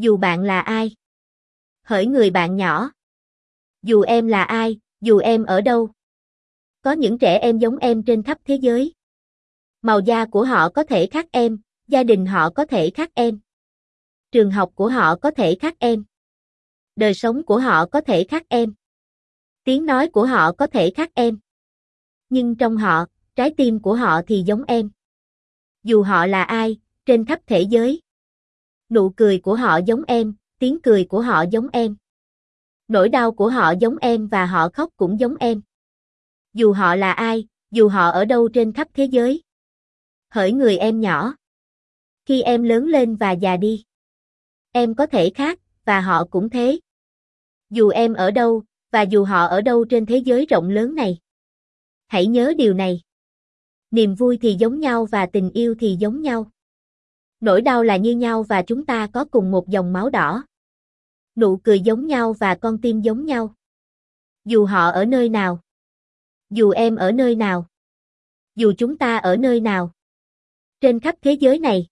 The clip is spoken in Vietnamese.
Dù bạn là ai? Hỡi người bạn nhỏ. Dù em là ai, dù em ở đâu. Có những trẻ em giống em trên khắp thế giới. Màu da của họ có thể khác em, gia đình họ có thể khác em. Trường học của họ có thể khác em. Đời sống của họ có thể khác em. Tiếng nói của họ có thể khác em. Nhưng trong họ, trái tim của họ thì giống em. Dù họ là ai, trên khắp thế giới. Nụ cười của họ giống em, tiếng cười của họ giống em. Nỗi đau của họ giống em và họ khóc cũng giống em. Dù họ là ai, dù họ ở đâu trên khắp thế giới. Hỡi người em nhỏ. Khi em lớn lên và già đi. Em có thể khác, và họ cũng thế. Dù em ở đâu, và dù họ ở đâu trên thế giới rộng lớn này. Hãy nhớ điều này. Niềm vui thì giống nhau và tình yêu thì giống nhau. Nỗi đau là như nhau và chúng ta có cùng một dòng máu đỏ. Nụ cười giống nhau và con tim giống nhau. Dù họ ở nơi nào. Dù em ở nơi nào. Dù chúng ta ở nơi nào. Trên khắp thế giới này.